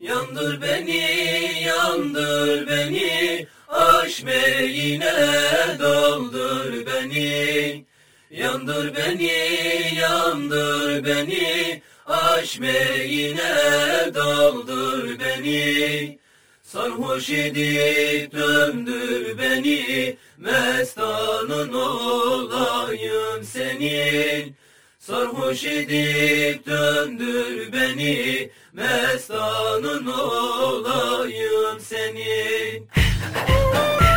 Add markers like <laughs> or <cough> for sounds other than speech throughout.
Yandır beni, yandır beni, aşmeğine doldur beni. Yandır beni, yandır beni, aşmeğine doldur beni. Sarhoş edip döndür beni, mestanın olayım senin. Sarhoş edip döndür beni, mestanın olayım senin. <laughs>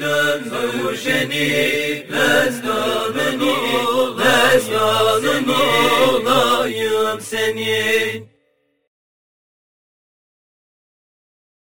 dön sarhoş enik Lestanın ol lestanın olayım senin